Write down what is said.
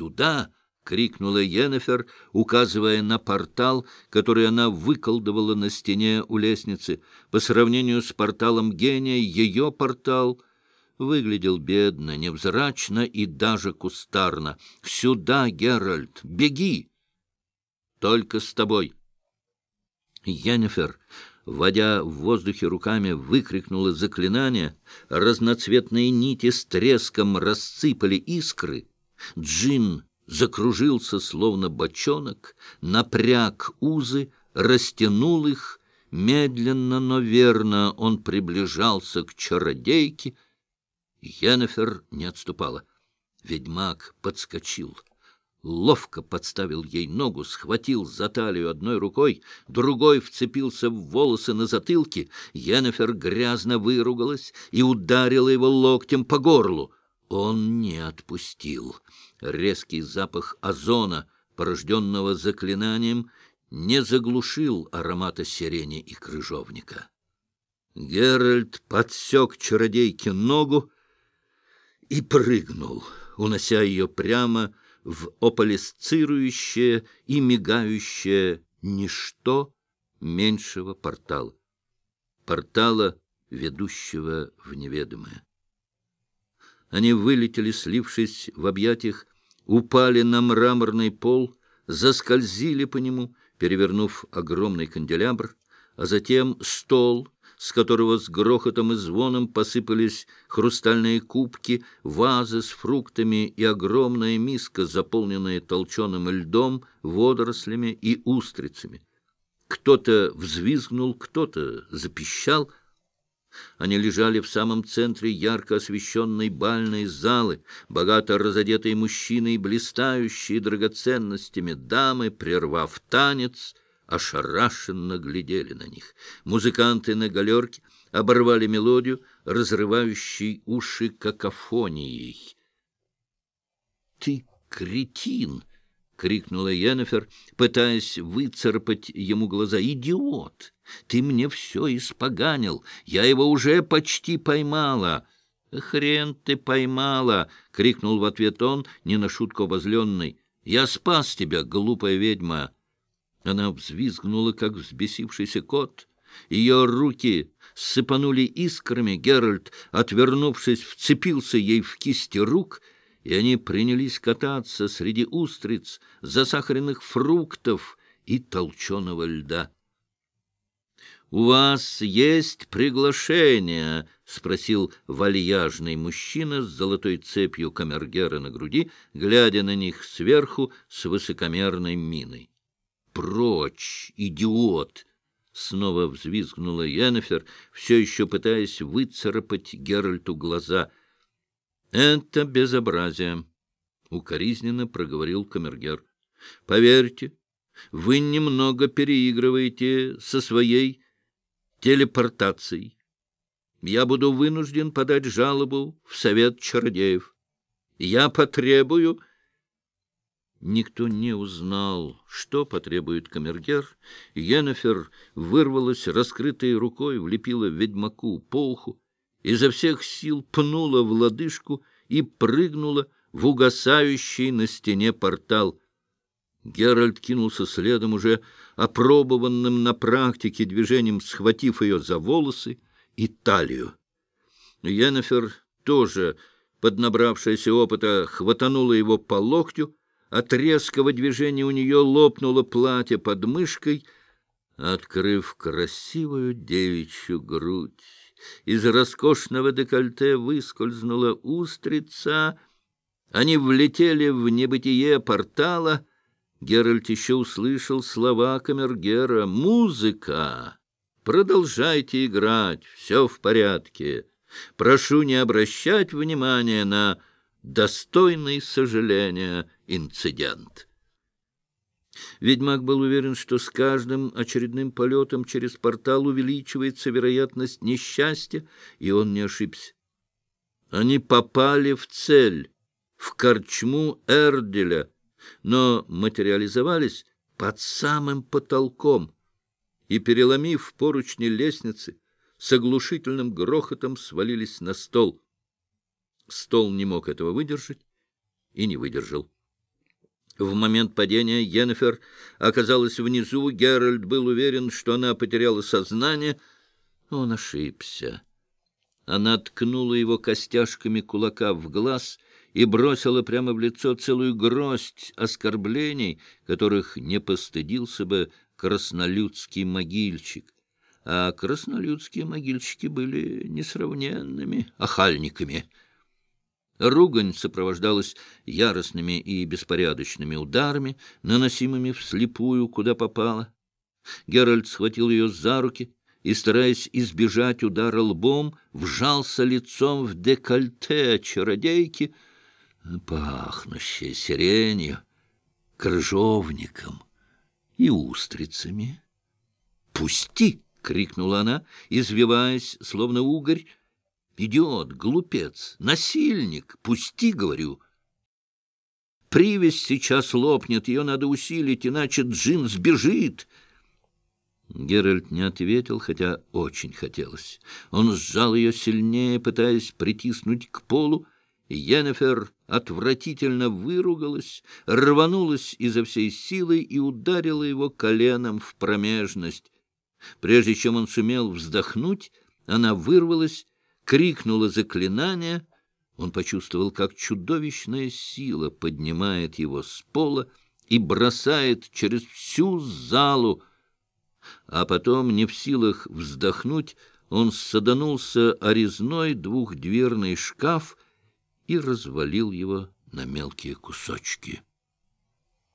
сюда!» — крикнула Йеннефер, указывая на портал, который она выколдовала на стене у лестницы. По сравнению с порталом гения, ее портал выглядел бедно, невзрачно и даже кустарно. «Сюда, Геральт! Беги!» «Только с тобой!» Йеннефер, водя в воздухе руками, выкрикнула заклинание. Разноцветные нити с треском рассыпали искры. Джин закружился, словно бочонок, напряг узы, растянул их. Медленно, но верно он приближался к чародейке. Йеннефер не отступала. Ведьмак подскочил ловко подставил ей ногу, схватил за талию одной рукой, другой вцепился в волосы на затылке. Йеннефер грязно выругалась и ударила его локтем по горлу. Он не отпустил. Резкий запах озона, порожденного заклинанием, не заглушил аромата сирени и крыжовника. Геральт подсек чародейке ногу и прыгнул, унося ее прямо в ополисцирующее и мигающее ничто меньшего портала. Портала, ведущего в неведомое. Они вылетели, слившись в объятиях, упали на мраморный пол, заскользили по нему, перевернув огромный канделябр, а затем стол, с которого с грохотом и звоном посыпались хрустальные кубки, вазы с фруктами и огромная миска, заполненная толченым льдом, водорослями и устрицами. Кто-то взвизгнул, кто-то запищал — они лежали в самом центре ярко освещенной бальной залы, богато разодетые мужчины и блистающие драгоценностями дамы, прервав танец, ошарашенно глядели на них. Музыканты на галерке оборвали мелодию, разрывающей уши какофонией. — Ты кретин! — крикнула Йеннефер, пытаясь выцарапать ему глаза. — Идиот! Ты мне все испоганил. Я его уже почти поймала. — Хрен ты поймала! — крикнул в ответ он, не на шутку возленный. — Я спас тебя, глупая ведьма! Она взвизгнула, как взбесившийся кот. Ее руки сыпанули искрами. Геральт, отвернувшись, вцепился ей в кисти рук, и они принялись кататься среди устриц, засахаренных фруктов и толченого льда. «У вас есть приглашение?» — спросил вальяжный мужчина с золотой цепью камергера на груди, глядя на них сверху с высокомерной миной. «Прочь, идиот!» — снова взвизгнула Йеннефер, все еще пытаясь выцарапать Геральту глаза. «Это безобразие!» — укоризненно проговорил камергер. «Поверьте, вы немного переигрываете со своей телепортацией. Я буду вынужден подать жалобу в Совет Чародеев. Я потребую... Никто не узнал, что потребует камергер. Йеннефер вырвалась раскрытой рукой, влепила ведьмаку по уху, изо всех сил пнула в лодыжку и прыгнула в угасающий на стене портал. Геральт кинулся следом уже опробованным на практике движением, схватив ее за волосы и талию. Йеннефер тоже, поднабравшаяся опыта, хватанула его по локтю, от резкого движения у нее лопнуло платье под мышкой, открыв красивую девичью грудь. Из роскошного декольте выскользнула устрица. Они влетели в небытие портала — Геральт еще услышал слова камергера «Музыка! Продолжайте играть, все в порядке. Прошу не обращать внимания на достойный сожаления инцидент». Ведьмак был уверен, что с каждым очередным полетом через портал увеличивается вероятность несчастья, и он не ошибся. Они попали в цель, в корчму Эрделя, но материализовались под самым потолком и, переломив поручни лестницы, с оглушительным грохотом свалились на стол. Стол не мог этого выдержать и не выдержал. В момент падения Йеннефер оказалась внизу. Геральт был уверен, что она потеряла сознание. Он ошибся. Она ткнула его костяшками кулака в глаз и бросила прямо в лицо целую гроздь оскорблений, которых не постыдился бы краснолюдский могильщик. А краснолюдские могильщики были несравненными охальниками — Ругань сопровождалась яростными и беспорядочными ударами, наносимыми вслепую, куда попало. Геральт схватил ее за руки и, стараясь избежать удара лбом, вжался лицом в декольте чародейки, пахнущей сиренью, крыжовником и устрицами. «Пусти!» — крикнула она, извиваясь, словно угорь, Идиот, глупец, насильник, пусти, говорю. Привязь сейчас лопнет, ее надо усилить, иначе Джин сбежит. Геральт не ответил, хотя очень хотелось. Он сжал ее сильнее, пытаясь притиснуть к полу, Йеннефер отвратительно выругалась, рванулась изо всей силы и ударила его коленом в промежность. Прежде чем он сумел вздохнуть, она вырвалась крикнула заклинание. Он почувствовал, как чудовищная сила поднимает его с пола и бросает через всю залу. А потом, не в силах вздохнуть, он саданулся о резной двухдверный шкаф и развалил его на мелкие кусочки.